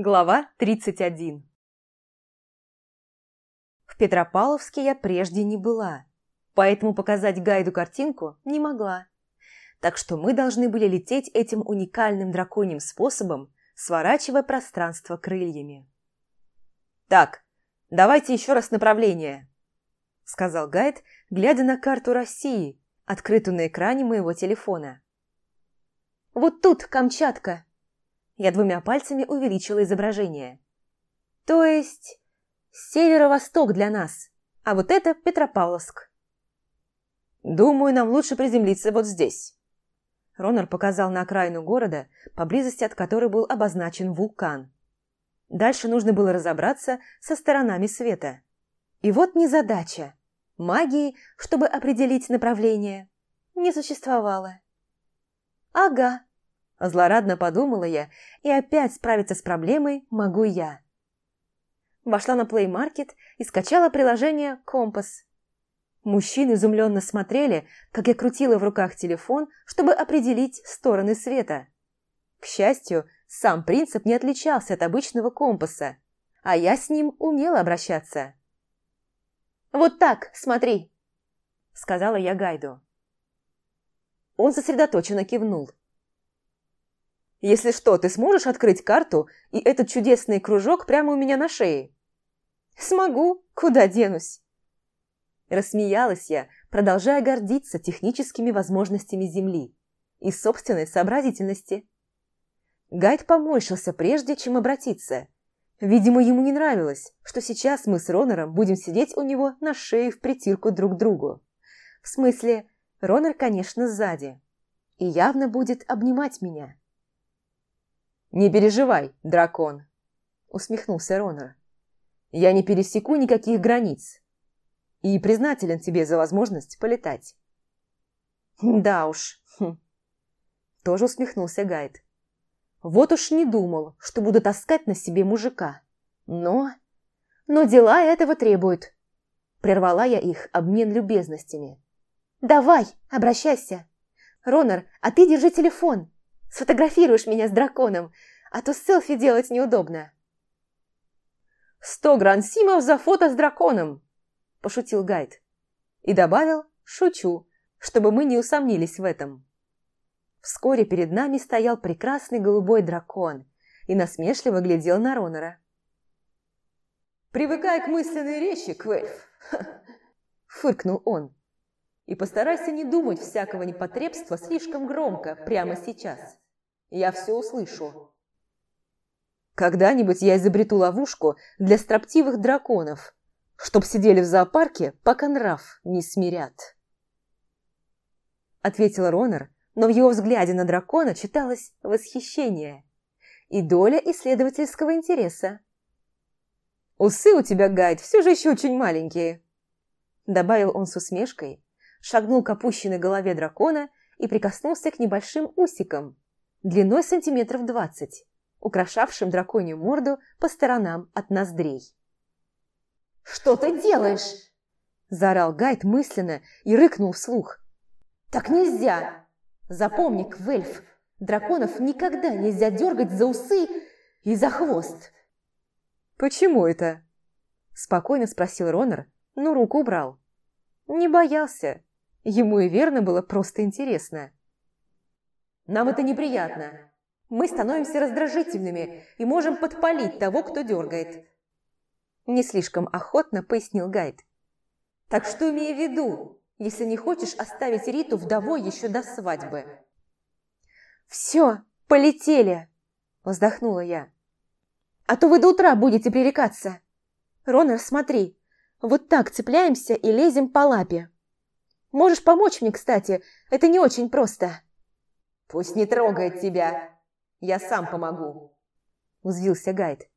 Глава 31 В Петропавловске я прежде не была, поэтому показать гайду картинку не могла. Так что мы должны были лететь этим уникальным драконьим способом, сворачивая пространство крыльями. «Так, давайте еще раз направление», – сказал гайд, глядя на карту России, открытую на экране моего телефона. «Вот тут Камчатка!» Я двумя пальцами увеличила изображение. То есть северо-восток для нас, а вот это Петропавловск. Думаю, нам лучше приземлиться вот здесь. Ронар показал на окраину города, поблизости от которой был обозначен вулкан. Дальше нужно было разобраться со сторонами света. И вот незадача. Магии, чтобы определить направление, не существовало. «Ага», Злорадно подумала я, и опять справиться с проблемой могу я. Вошла на Play Market и скачала приложение «Компас». Мужчины изумленно смотрели, как я крутила в руках телефон, чтобы определить стороны света. К счастью, сам принцип не отличался от обычного компаса, а я с ним умела обращаться. «Вот так, смотри!» – сказала я Гайду. Он сосредоточенно кивнул. Если что, ты сможешь открыть карту и этот чудесный кружок прямо у меня на шее?» «Смогу. Куда денусь?» Рассмеялась я, продолжая гордиться техническими возможностями Земли и собственной сообразительности. Гайд поморщился прежде, чем обратиться. Видимо, ему не нравилось, что сейчас мы с Ронором будем сидеть у него на шее в притирку друг к другу. В смысле, Ронор, конечно, сзади. И явно будет обнимать меня. «Не переживай, дракон», — усмехнулся Ронар. «Я не пересеку никаких границ и признателен тебе за возможность полетать». «Да уж», хм. тоже усмехнулся Гайд. «Вот уж не думал, что буду таскать на себе мужика. Но... но дела этого требуют». Прервала я их обмен любезностями. «Давай, обращайся. Ронар, а ты держи телефон, Сфотографируешь меня с драконом, а то селфи делать неудобно. «Сто грансимов за фото с драконом!» – пошутил гайд. И добавил «шучу», чтобы мы не усомнились в этом. Вскоре перед нами стоял прекрасный голубой дракон и насмешливо глядел на Ронора. «Привыкай к мысленной речи, Квельф!» – фыркнул он. И постарайся не думать всякого непотребства слишком громко, прямо сейчас. Я все услышу. Когда-нибудь я изобрету ловушку для строптивых драконов, чтоб сидели в зоопарке, пока нрав не смирят. Ответил Ронар, но в его взгляде на дракона читалось восхищение и доля исследовательского интереса. «Усы у тебя, Гайд, все же еще очень маленькие», добавил он с усмешкой, шагнул к опущенной голове дракона и прикоснулся к небольшим усикам, длиной сантиметров двадцать, украшавшим драконью морду по сторонам от ноздрей. «Что ты делаешь?» – заорал Гайд мысленно и рыкнул вслух. «Так нельзя! Запомни, Квельф, драконов никогда нельзя дергать за усы и за хвост!» «Почему это?» – спокойно спросил Ронар, но руку убрал. «Не боялся, Ему и верно было просто интересно. «Нам это неприятно. Мы становимся раздражительными и можем подпалить того, кто дергает», не слишком охотно пояснил гайд. «Так что имей в виду, если не хочешь оставить Риту вдовой еще до свадьбы». «Все, полетели!» – вздохнула я. «А то вы до утра будете пререкаться. Ронер, смотри, вот так цепляемся и лезем по лапе». Можешь помочь мне, кстати. Это не очень просто». «Пусть не трогает тебя. Я сам помогу», – узвился гайд.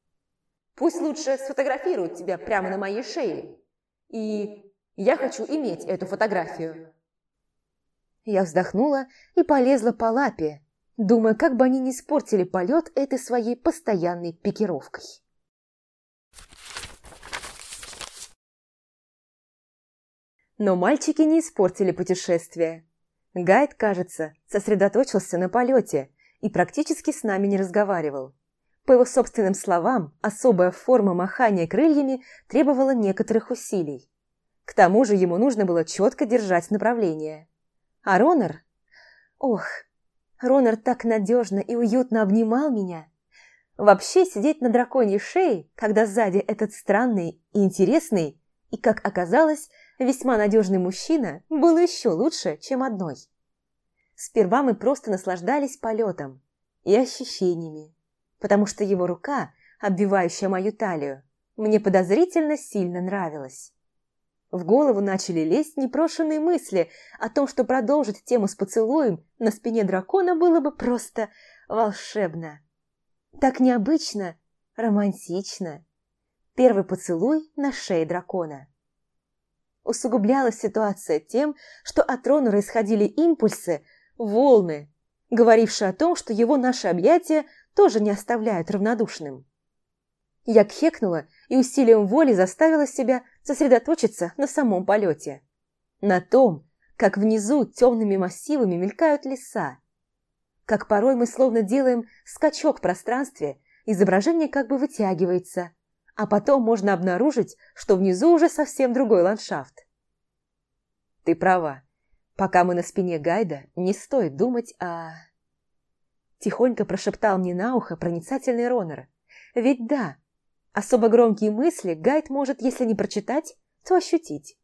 «Пусть лучше сфотографируют тебя прямо на моей шее. И я хочу иметь эту фотографию». Я вздохнула и полезла по лапе, думая, как бы они не испортили полет этой своей постоянной пикировкой. Но мальчики не испортили путешествие. Гайд, кажется, сосредоточился на полете и практически с нами не разговаривал. По его собственным словам, особая форма махания крыльями требовала некоторых усилий. К тому же ему нужно было четко держать направление. А Ронар... Ох, Ронар так надежно и уютно обнимал меня. Вообще сидеть на драконьей шее, когда сзади этот странный и интересный, и, как оказалось, Весьма надежный мужчина был еще лучше, чем одной. Сперва мы просто наслаждались полетом и ощущениями, потому что его рука, обвивающая мою талию, мне подозрительно сильно нравилась. В голову начали лезть непрошенные мысли о том, что продолжить тему с поцелуем на спине дракона было бы просто волшебно. Так необычно, романтично. Первый поцелуй на шее дракона усугублялась ситуация тем, что от Рона исходили импульсы, волны, говорившие о том, что его наши объятия тоже не оставляют равнодушным. Я кхекнула и усилием воли заставила себя сосредоточиться на самом полете. На том, как внизу темными массивами мелькают леса. Как порой мы словно делаем скачок в пространстве, изображение как бы вытягивается, а потом можно обнаружить, что внизу уже совсем другой ландшафт. Ты права. Пока мы на спине гайда, не стоит думать о... Тихонько прошептал мне на ухо проницательный Ронер. Ведь да, особо громкие мысли гайд может, если не прочитать, то ощутить.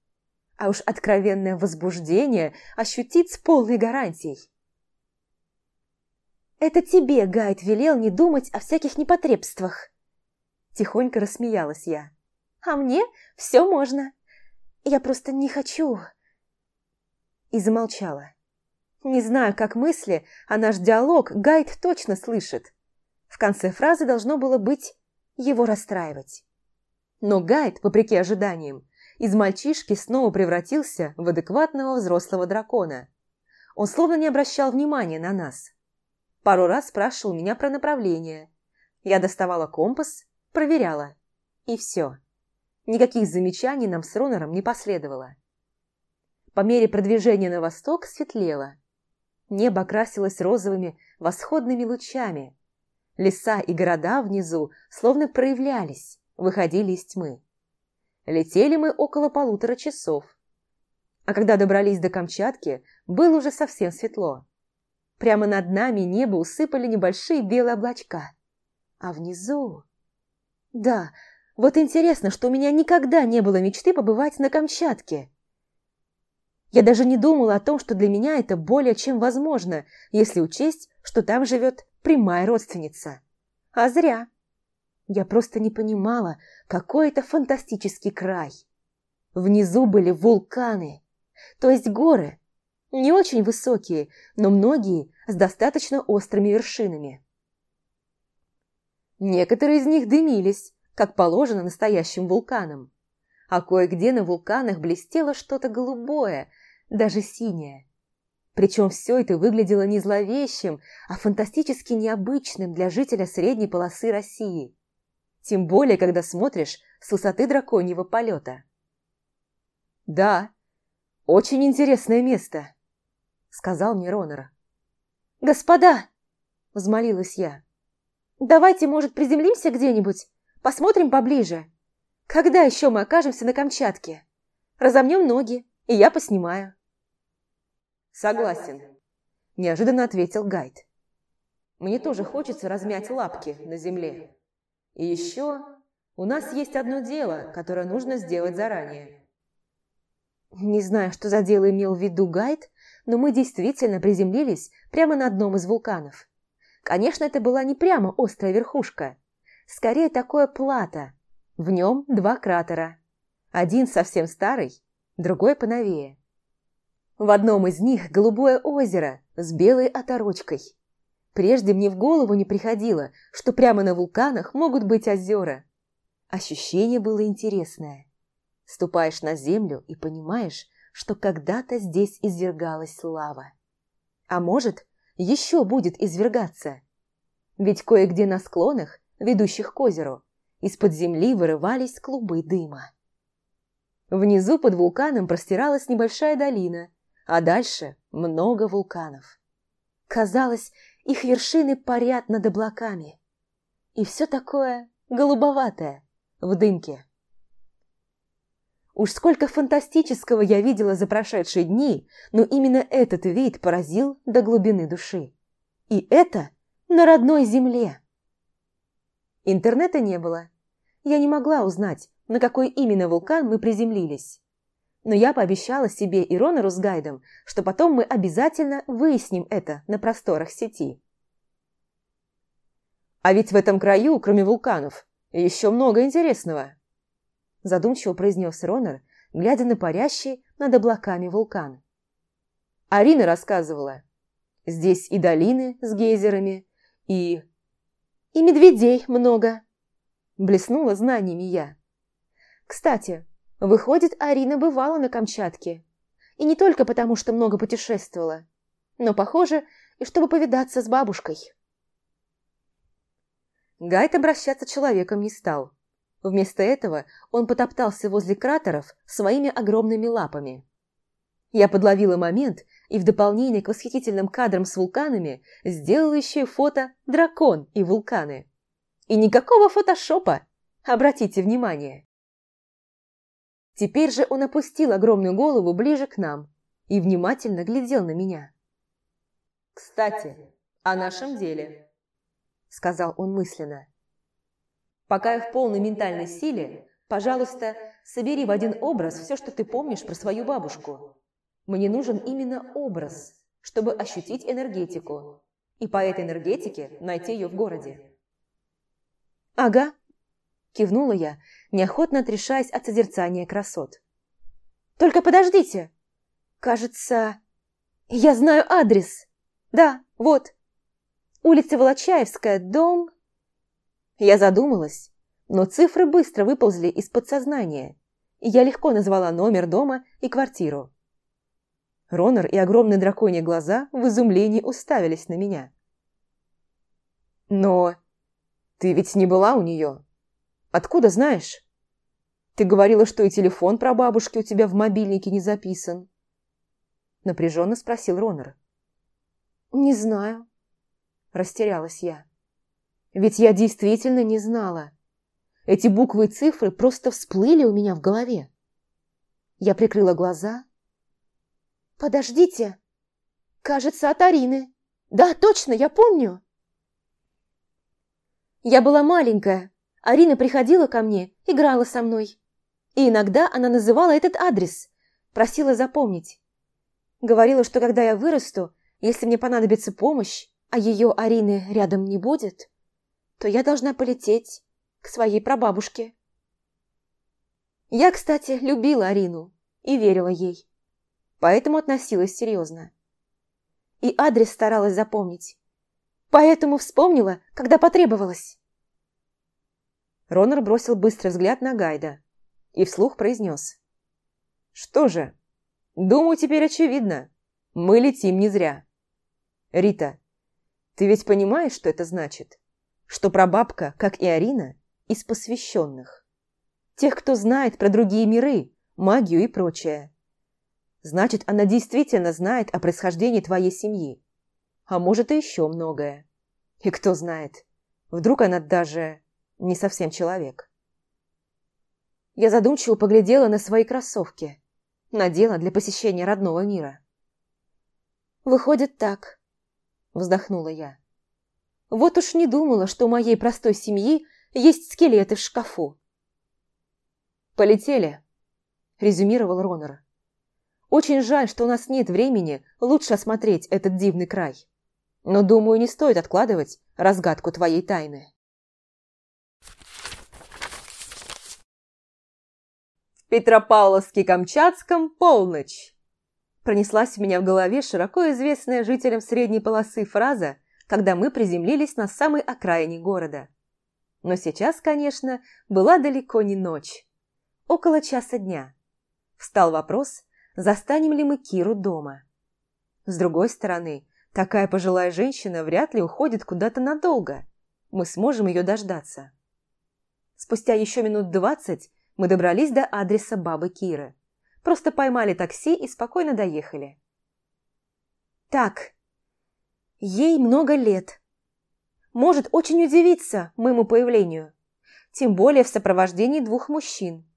А уж откровенное возбуждение ощутить с полной гарантией. Это тебе гайд велел не думать о всяких непотребствах. Тихонько рассмеялась я. «А мне все можно. Я просто не хочу». И замолчала. Не знаю, как мысли, а наш диалог гайд точно слышит. В конце фразы должно было быть «его расстраивать». Но гайд, вопреки ожиданиям, из мальчишки снова превратился в адекватного взрослого дракона. Он словно не обращал внимания на нас. Пару раз спрашивал меня про направление. Я доставала компас, проверяла. И все. Никаких замечаний нам с Рунером не последовало. По мере продвижения на восток светлело. Небо окрасилось розовыми восходными лучами. Леса и города внизу словно проявлялись, выходили из тьмы. Летели мы около полутора часов. А когда добрались до Камчатки, было уже совсем светло. Прямо над нами небо усыпали небольшие белые облачка. А внизу... Да, вот интересно, что у меня никогда не было мечты побывать на Камчатке. Я даже не думала о том, что для меня это более чем возможно, если учесть, что там живет прямая родственница. А зря. Я просто не понимала, какой это фантастический край. Внизу были вулканы, то есть горы, не очень высокие, но многие с достаточно острыми вершинами. Некоторые из них дымились, как положено настоящим вулканам. А кое-где на вулканах блестело что-то голубое, даже синее. Причем все это выглядело не зловещим, а фантастически необычным для жителя средней полосы России. Тем более, когда смотришь с высоты драконьего полета. «Да, очень интересное место», — сказал мне Ронор. «Господа!» — взмолилась я. Давайте, может, приземлимся где-нибудь? Посмотрим поближе. Когда еще мы окажемся на Камчатке? Разомнем ноги, и я поснимаю. Согласен, неожиданно ответил гайд. Мне тоже хочется размять лапки на земле. И еще у нас есть одно дело, которое нужно сделать заранее. Не знаю, что за дело имел в виду гайд, но мы действительно приземлились прямо на одном из вулканов. Конечно, это была не прямо острая верхушка. Скорее, такое плато. В нем два кратера. Один совсем старый, другой поновее. В одном из них голубое озеро с белой оторочкой. Прежде мне в голову не приходило, что прямо на вулканах могут быть озера. Ощущение было интересное. Ступаешь на землю и понимаешь, что когда-то здесь извергалась лава. А может, еще будет извергаться. Ведь кое-где на склонах, ведущих к озеру, из-под земли вырывались клубы дыма. Внизу под вулканом простиралась небольшая долина, а дальше много вулканов. Казалось, их вершины парят над облаками. И все такое голубоватое в дымке. Уж сколько фантастического я видела за прошедшие дни, но именно этот вид поразил до глубины души. И это на родной земле. Интернета не было. Я не могла узнать, на какой именно вулкан мы приземлились. Но я пообещала себе и Ронору с гайдом, что потом мы обязательно выясним это на просторах сети. А ведь в этом краю, кроме вулканов, еще много интересного задумчиво произнес Ронер, глядя на парящий над облаками вулкан. Арина рассказывала. Здесь и долины с гейзерами, и... И медведей много. Блеснула знаниями я. Кстати, выходит, Арина бывала на Камчатке. И не только потому, что много путешествовала, но, похоже, и чтобы повидаться с бабушкой. Гайд обращаться человеком не стал. Вместо этого он потоптался возле кратеров своими огромными лапами. Я подловила момент и в дополнение к восхитительным кадрам с вулканами сделала еще фото «Дракон и вулканы». И никакого фотошопа, обратите внимание. Теперь же он опустил огромную голову ближе к нам и внимательно глядел на меня. «Кстати, о нашем деле», — сказал он мысленно. Пока я в полной ментальной силе, пожалуйста, собери в один образ все, что ты помнишь про свою бабушку. Мне нужен именно образ, чтобы ощутить энергетику. И по этой энергетике найти ее в городе. «Ага», – кивнула я, неохотно отрешаясь от созерцания красот. «Только подождите! Кажется, я знаю адрес. Да, вот. Улица Волочаевская, дом я задумалась, но цифры быстро выползли из подсознания, и я легко назвала номер дома и квартиру. Ронор и огромные драконьи глаза в изумлении уставились на меня. «Но ты ведь не была у нее. Откуда знаешь? Ты говорила, что и телефон про бабушки у тебя в мобильнике не записан». Напряженно спросил Ронор. «Не знаю», – растерялась я. Ведь я действительно не знала. Эти буквы и цифры просто всплыли у меня в голове. Я прикрыла глаза. «Подождите! Кажется, от Арины! Да, точно, я помню!» Я была маленькая. Арина приходила ко мне, играла со мной. И иногда она называла этот адрес, просила запомнить. Говорила, что когда я вырасту, если мне понадобится помощь, а ее Арины рядом не будет, то я должна полететь к своей прабабушке. Я, кстати, любила Арину и верила ей, поэтому относилась серьезно. И адрес старалась запомнить, поэтому вспомнила, когда потребовалось. Ронор бросил быстрый взгляд на Гайда и вслух произнес. «Что же, думаю, теперь очевидно, мы летим не зря. Рита, ты ведь понимаешь, что это значит?» что прабабка, как и Арина, из посвященных. Тех, кто знает про другие миры, магию и прочее. Значит, она действительно знает о происхождении твоей семьи. А может, и еще многое. И кто знает, вдруг она даже не совсем человек. Я задумчиво поглядела на свои кроссовки. Надела для посещения родного мира. «Выходит так», – вздохнула я. Вот уж не думала, что у моей простой семьи есть скелеты в шкафу. «Полетели», – резюмировал Ронор. «Очень жаль, что у нас нет времени лучше осмотреть этот дивный край. Но, думаю, не стоит откладывать разгадку твоей тайны». В Петропавловске-Камчатском полночь. Пронеслась у меня в голове широко известная жителям средней полосы фраза – когда мы приземлились на самой окраине города. Но сейчас, конечно, была далеко не ночь. Около часа дня. Встал вопрос, застанем ли мы Киру дома. С другой стороны, такая пожилая женщина вряд ли уходит куда-то надолго. Мы сможем ее дождаться. Спустя еще минут двадцать мы добрались до адреса бабы Киры. Просто поймали такси и спокойно доехали. «Так, Ей много лет. Может очень удивиться моему появлению, тем более в сопровождении двух мужчин.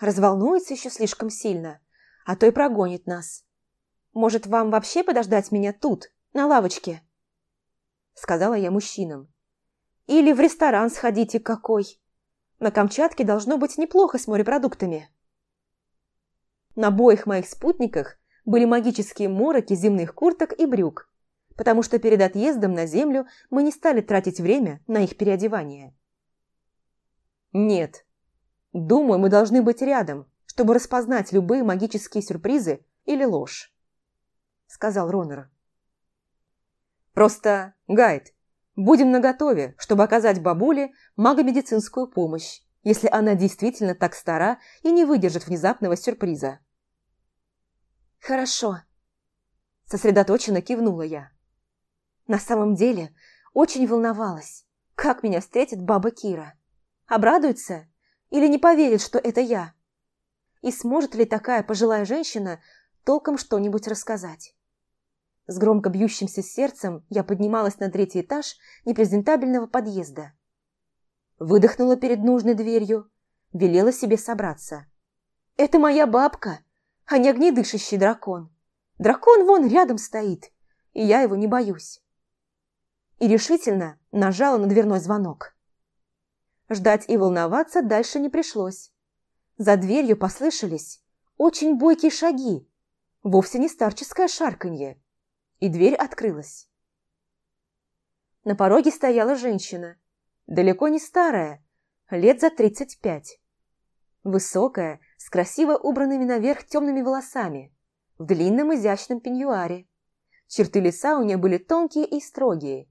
Разволнуется еще слишком сильно, а то и прогонит нас. Может, вам вообще подождать меня тут, на лавочке?» Сказала я мужчинам. «Или в ресторан сходите какой. На Камчатке должно быть неплохо с морепродуктами». На обоих моих спутниках были магические мороки земных курток и брюк, потому что перед отъездом на землю мы не стали тратить время на их переодевание. Нет. Думаю, мы должны быть рядом, чтобы распознать любые магические сюрпризы или ложь, сказал Ронер. Просто, Гайд, будем наготове, чтобы оказать бабуле магомедицинскую помощь, если она действительно так стара и не выдержит внезапного сюрприза. Хорошо. Сосредоточенно кивнула я. На самом деле очень волновалась, как меня встретит баба Кира. Обрадуется или не поверит, что это я? И сможет ли такая пожилая женщина толком что-нибудь рассказать? С громко бьющимся сердцем я поднималась на третий этаж непрезентабельного подъезда. Выдохнула перед нужной дверью, велела себе собраться. «Это моя бабка, а не огнедышащий дракон. Дракон вон рядом стоит, и я его не боюсь» и решительно нажала на дверной звонок. Ждать и волноваться дальше не пришлось. За дверью послышались очень бойкие шаги, вовсе не старческое шарканье, и дверь открылась. На пороге стояла женщина, далеко не старая, лет за тридцать пять. Высокая, с красиво убранными наверх темными волосами, в длинном изящном пеньюаре. Черты лица у нее были тонкие и строгие,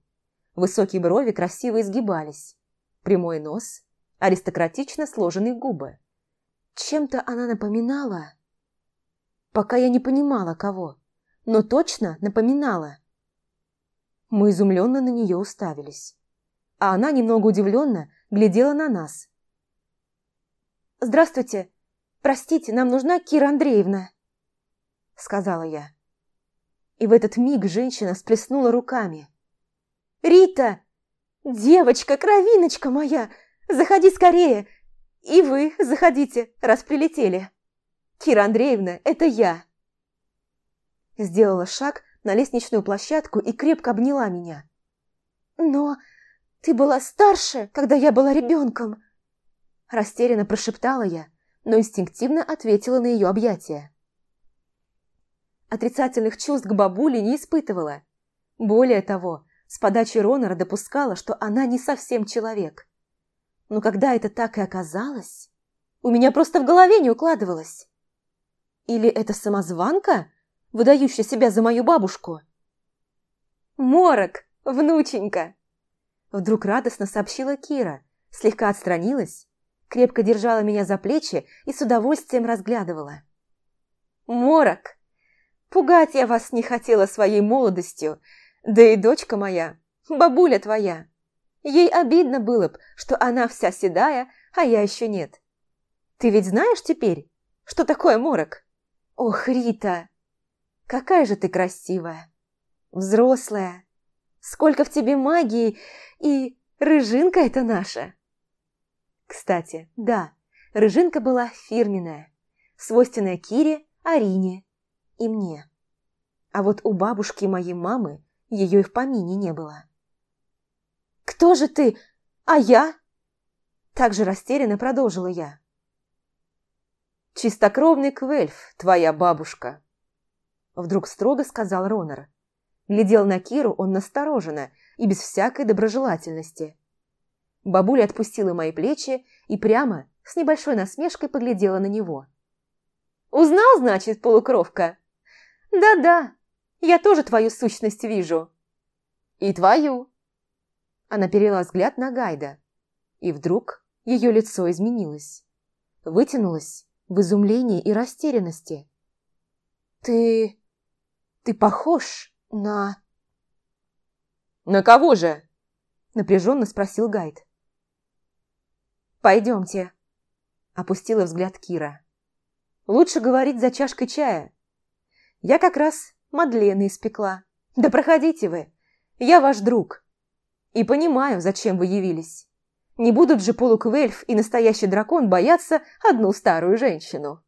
Высокие брови красиво изгибались. Прямой нос, аристократично сложенные губы. Чем-то она напоминала... Пока я не понимала, кого, но точно напоминала. Мы изумленно на нее уставились. А она немного удивленно глядела на нас. «Здравствуйте! Простите, нам нужна Кира Андреевна!» Сказала я. И в этот миг женщина сплеснула руками. Рита! Девочка, кровиночка моя! Заходи скорее! И вы заходите, раз прилетели. Кира Андреевна, это я!» Сделала шаг на лестничную площадку и крепко обняла меня. «Но ты была старше, когда я была ребенком!» Растерянно прошептала я, но инстинктивно ответила на ее объятия. Отрицательных чувств к бабуле не испытывала. Более того, с подачи Ронора допускала, что она не совсем человек. Но когда это так и оказалось, у меня просто в голове не укладывалось. Или это самозванка, выдающая себя за мою бабушку? «Морок, внученька!» Вдруг радостно сообщила Кира, слегка отстранилась, крепко держала меня за плечи и с удовольствием разглядывала. «Морок! Пугать я вас не хотела своей молодостью, да и дочка моя, бабуля твоя. Ей обидно было б, что она вся седая, а я еще нет. Ты ведь знаешь теперь, что такое морок? Ох, Рита, какая же ты красивая, взрослая. Сколько в тебе магии, и рыжинка это наша. Кстати, да, рыжинка была фирменная, свойственная Кире, Арине и мне. А вот у бабушки моей мамы ее и в помине не было. «Кто же ты? А я?» Так же растерянно продолжила я. «Чистокровный Квельф, твоя бабушка!» Вдруг строго сказал Ронар. Глядел на Киру он настороженно и без всякой доброжелательности. Бабуля отпустила мои плечи и прямо, с небольшой насмешкой, поглядела на него. «Узнал, значит, полукровка? Да-да, я тоже твою сущность вижу. И твою. Она перевела взгляд на Гайда. И вдруг ее лицо изменилось. Вытянулось в изумлении и растерянности. Ты... ты похож на... «На кого же?» – напряженно спросил Гайд. «Пойдемте», – опустила взгляд Кира. «Лучше говорить за чашкой чая. Я как раз Мадлена испекла. Да проходите вы. Я ваш друг. И понимаю, зачем вы явились. Не будут же полуквельф и настоящий дракон бояться одну старую женщину.